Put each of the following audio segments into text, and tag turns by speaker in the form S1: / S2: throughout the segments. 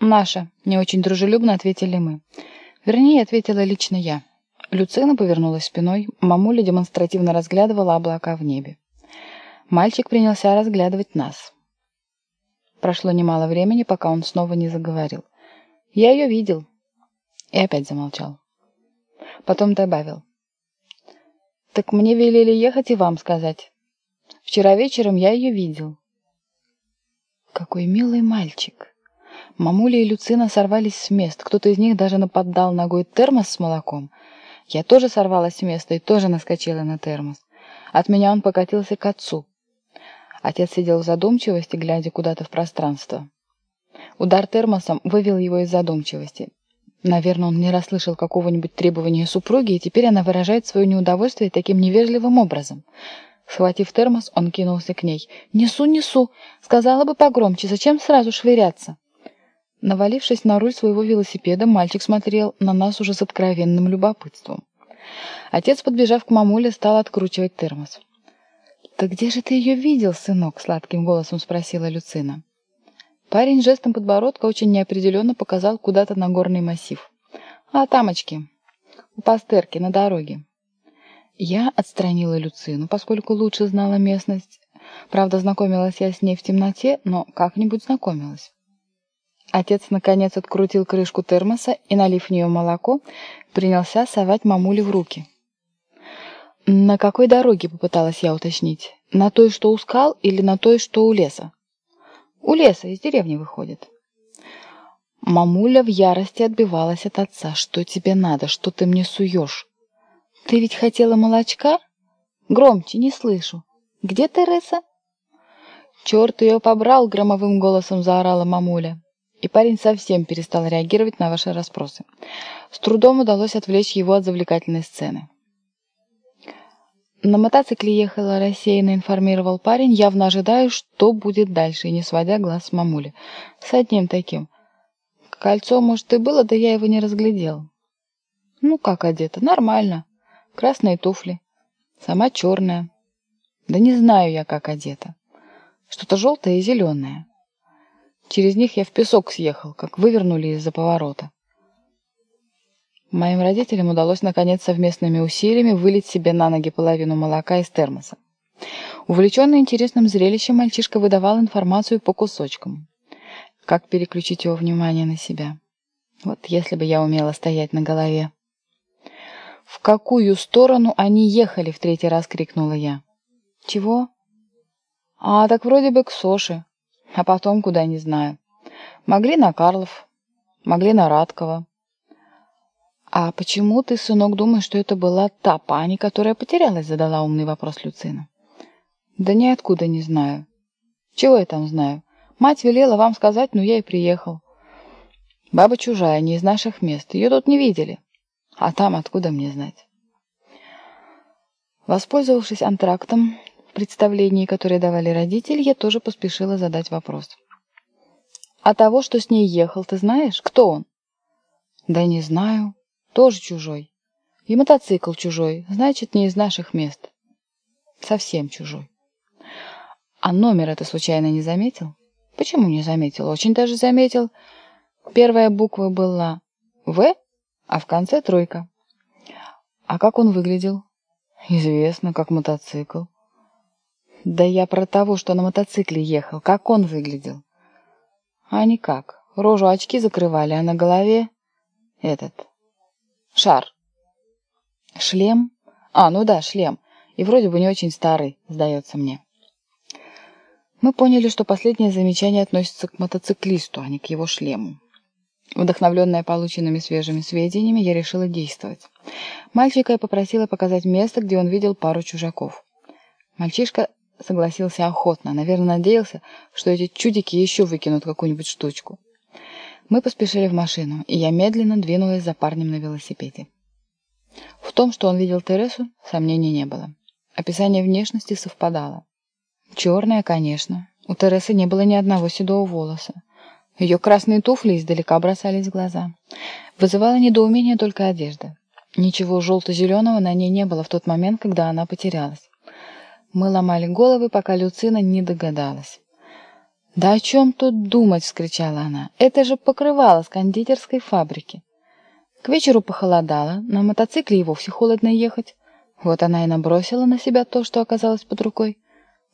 S1: «Наша», — не очень дружелюбно ответили мы. Вернее, ответила лично я. Люцина повернулась спиной, мамуля демонстративно разглядывала облака в небе. Мальчик принялся разглядывать нас. Прошло немало времени, пока он снова не заговорил. «Я ее видел». И опять замолчал. Потом добавил. «Так мне велели ехать и вам сказать. Вчера вечером я ее видел». Какой милый мальчик. Мамуля и Люцина сорвались с мест. Кто-то из них даже наподдал ногой термос с молоком. Я тоже сорвалась с места и тоже наскочила на термос. От меня он покатился к отцу. Отец сидел в задумчивости, глядя куда-то в пространство. Удар термосом вывел его из задумчивости. Наверное, он не расслышал какого-нибудь требования супруги, и теперь она выражает свое неудовольствие таким невежливым образом. Схватив термос, он кинулся к ней. «Несу, несу! Сказала бы погромче, зачем сразу швыряться?» Навалившись на руль своего велосипеда, мальчик смотрел на нас уже с откровенным любопытством. Отец, подбежав к мамуле, стал откручивать термос. «Так где же ты ее видел, сынок?» — сладким голосом спросила Люцина. Парень жестом подбородка очень неопределенно показал куда-то на горный массив. «А, тамочки, у пастерки, на дороге». Я отстранила Люцину, поскольку лучше знала местность. Правда, знакомилась я с ней в темноте, но как-нибудь знакомилась. Отец, наконец, открутил крышку термоса и, налив в нее молоко, принялся совать мамуле в руки. «На какой дороге?» — попыталась я уточнить. «На той, что у скал, или на той, что у леса?» «У леса, из деревни выходит». Мамуля в ярости отбивалась от отца. «Что тебе надо? Что ты мне суешь?» «Ты ведь хотела молочка?» «Громче, не слышу. Где Тереса?» «Черт ее побрал!» — громовым голосом заорала мамуля. И парень совсем перестал реагировать на ваши расспросы. С трудом удалось отвлечь его от завлекательной сцены. На мотоцикле ехала рассеянно информировал парень, явно ожидая, что будет дальше, и не сводя глаз с мамули. С одним таким. Кольцо, может, и было, да я его не разглядел. Ну, как одета? Нормально. Красные туфли. Сама черная. Да не знаю я, как одета. Что-то желтое и зеленое. Через них я в песок съехал, как вывернули из-за поворота. Моим родителям удалось наконец совместными усилиями вылить себе на ноги половину молока из термоса. Увлеченный интересным зрелищем, мальчишка выдавал информацию по кусочкам. Как переключить его внимание на себя? Вот если бы я умела стоять на голове. «В какую сторону они ехали?» — в третий раз крикнула я. «Чего?» «А, так вроде бы к Соше. А потом куда, не знаю. Могли на Карлов, могли на Радкова. «А почему ты, сынок, думаешь, что это была та пани, которая потерялась?» задала умный вопрос Люцина. «Да ниоткуда не знаю. Чего я там знаю? Мать велела вам сказать, но я и приехал. Баба чужая, не из наших мест. Ее тут не видели. А там откуда мне знать?» Воспользовавшись антрактом в представлении, которое давали родители, я тоже поспешила задать вопрос. «А того, что с ней ехал, ты знаешь? Кто он?» «Да не знаю. Тоже чужой. И мотоцикл чужой, значит, не из наших мест. Совсем чужой. А номер это случайно не заметил? Почему не заметил? Очень даже заметил. Первая буква была «В», а в конце тройка. А как он выглядел? Известно, как мотоцикл. Да я про того, что на мотоцикле ехал. Как он выглядел? А никак. Рожу очки закрывали, а на голове этот Шар. Шлем? А, ну да, шлем. И вроде бы не очень старый, сдается мне. Мы поняли, что последнее замечание относится к мотоциклисту, а не к его шлему. Вдохновленная полученными свежими сведениями, я решила действовать. Мальчика я попросила показать место, где он видел пару чужаков. Мальчишка согласился охотно, наверное, надеялся, что эти чудики еще выкинут какую-нибудь штучку. Мы поспешили в машину, и я медленно двинулась за парнем на велосипеде. В том, что он видел Тересу, сомнений не было. Описание внешности совпадало. Черная, конечно. У Тересы не было ни одного седого волоса. Ее красные туфли издалека бросались в глаза. Вызывала недоумение только одежда. Ничего желто-зеленого на ней не было в тот момент, когда она потерялась. Мы ломали головы, пока Люцина не догадалась. «Да о чем тут думать?» — вскричала она. «Это же покрывало с кондитерской фабрики». К вечеру похолодало, на мотоцикле и вовсе холодно ехать. Вот она и набросила на себя то, что оказалось под рукой.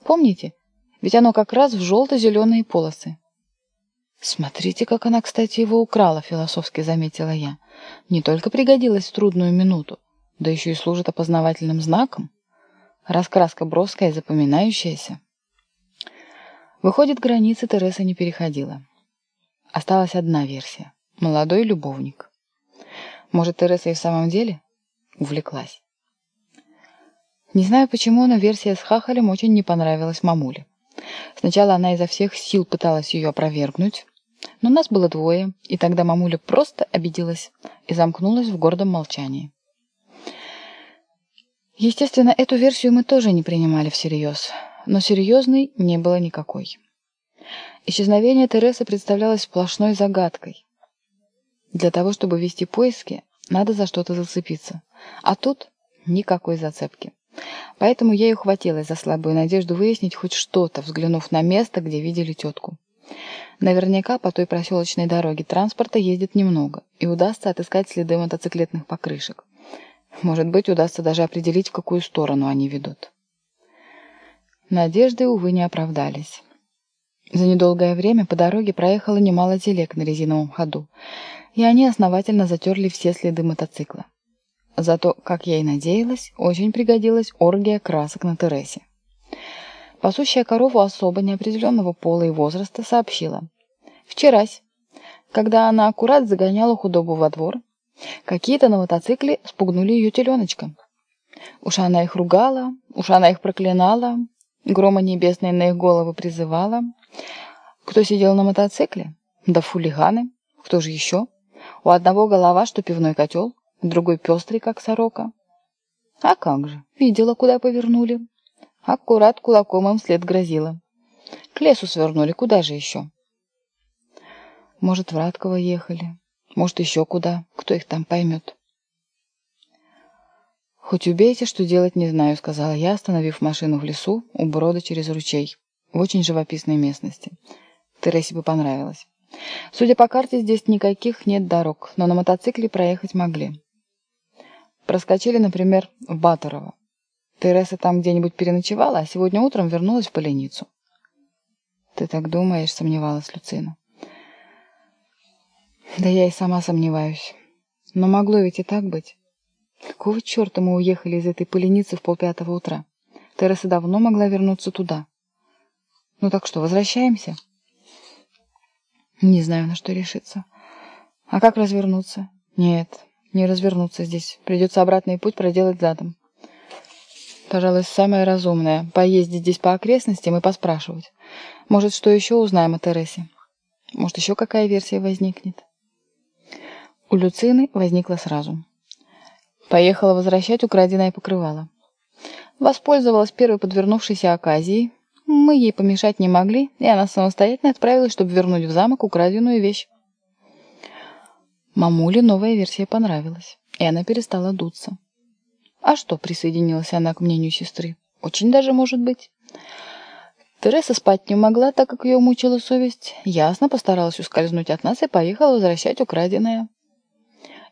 S1: Помните? Ведь оно как раз в желто-зеленые полосы. «Смотрите, как она, кстати, его украла», — философски заметила я. «Не только пригодилась в трудную минуту, да еще и служит опознавательным знаком. Раскраска броская запоминающаяся». Выходит, границы Тереса не переходила. Осталась одна версия. Молодой любовник. Может, Тереса и в самом деле увлеклась? Не знаю почему, но версия с хахалем очень не понравилась мамуле. Сначала она изо всех сил пыталась ее опровергнуть, но нас было двое, и тогда мамуля просто обиделась и замкнулась в гордом молчании. Естественно, эту версию мы тоже не принимали всерьез но серьезной не было никакой. Исчезновение Тересы представлялось сплошной загадкой. Для того, чтобы вести поиски, надо за что-то зацепиться. А тут никакой зацепки. Поэтому я и ухватилась за слабую надежду выяснить хоть что-то, взглянув на место, где видели тетку. Наверняка по той проселочной дороге транспорта ездит немного, и удастся отыскать следы мотоциклетных покрышек. Может быть, удастся даже определить, в какую сторону они ведут. Надежды, увы, не оправдались. За недолгое время по дороге проехало немало телег на резиновом ходу, и они основательно затерли все следы мотоцикла. Зато, как я и надеялась, очень пригодилась оргия красок на Тересе. Пасущая корову особо неопределенного пола и возраста сообщила. Вчерась, когда она аккурат загоняла худобу во двор, какие-то на мотоцикле спугнули ее теленочка. Уж она их ругала, уж она их проклинала, Грома небесной на их головы призывала. Кто сидел на мотоцикле? Да фулиганы. Кто же еще? У одного голова, что пивной котел, другой пестрый, как сорока. А как же, видела, куда повернули. Аккурат кулаком им след грозила. К лесу свернули, куда же еще? Может, в Радково ехали, может, еще куда, кто их там поймет. «Хоть убейте, что делать не знаю», — сказала я, остановив машину в лесу у брода через ручей, в очень живописной местности. Тересе бы понравилось. Судя по карте, здесь никаких нет дорог, но на мотоцикле проехать могли. Проскочили, например, в Баторово. Тереса там где-нибудь переночевала, а сегодня утром вернулась в Поленицу. «Ты так думаешь?» — сомневалась Люцина. «Да я и сама сомневаюсь. Но могло ведь и так быть». Какого черта мы уехали из этой поленицы в полпятого утра? Тереса давно могла вернуться туда. Ну так что, возвращаемся? Не знаю, на что решиться. А как развернуться? Нет, не развернуться здесь. Придется обратный путь проделать задом. Пожалуй, самое разумное — поездить здесь по окрестностям и поспрашивать. Может, что еще узнаем о Тересе? Может, еще какая версия возникнет? У Люцины возникла сразу. Поехала возвращать украденное покрывало. Воспользовалась первой подвернувшейся оказией. Мы ей помешать не могли, и она самостоятельно отправилась, чтобы вернуть в замок украденную вещь. Мамуле новая версия понравилась, и она перестала дуться. А что, присоединилась она к мнению сестры? Очень даже может быть. Тереса спать не могла, так как ее мучила совесть. Ясно постаралась ускользнуть от нас и поехала возвращать украденное.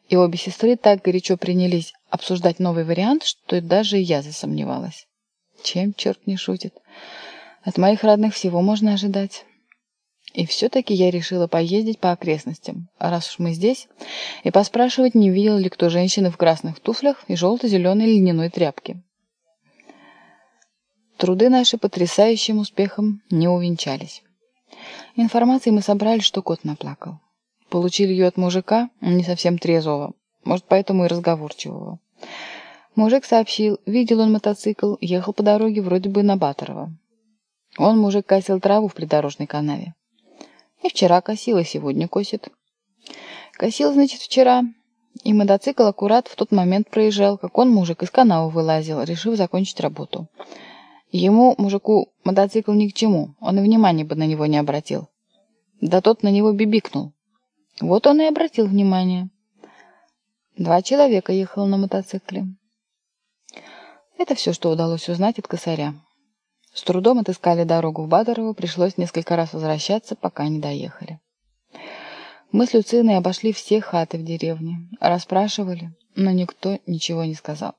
S1: И обе сестры так горячо принялись обсуждать новый вариант, что даже я засомневалась. Чем черт не шутит? От моих родных всего можно ожидать. И все-таки я решила поездить по окрестностям, раз уж мы здесь, и поспрашивать, не видел ли кто женщины в красных туфлях и желто-зеленой льняной тряпке. Труды наши потрясающим успехом не увенчались. Информации мы собрали, что кот наплакал. Получили ее от мужика, не совсем трезвого, может, поэтому и разговорчивого. Мужик сообщил, видел он мотоцикл, ехал по дороге вроде бы на Баторова. Он, мужик, косил траву в придорожной канаве. И вчера косил, и сегодня косит. Косил, значит, вчера, и мотоцикл аккурат в тот момент проезжал, как он, мужик, из канавы вылазил, решив закончить работу. Ему, мужику, мотоцикл ни к чему, он и внимания бы на него не обратил. Да тот на него бибикнул. Вот он и обратил внимание. Два человека ехало на мотоцикле. Это все, что удалось узнать от косаря. С трудом отыскали дорогу в Бадорово, пришлось несколько раз возвращаться, пока не доехали. Мы с Люциной обошли все хаты в деревне, расспрашивали, но никто ничего не сказал.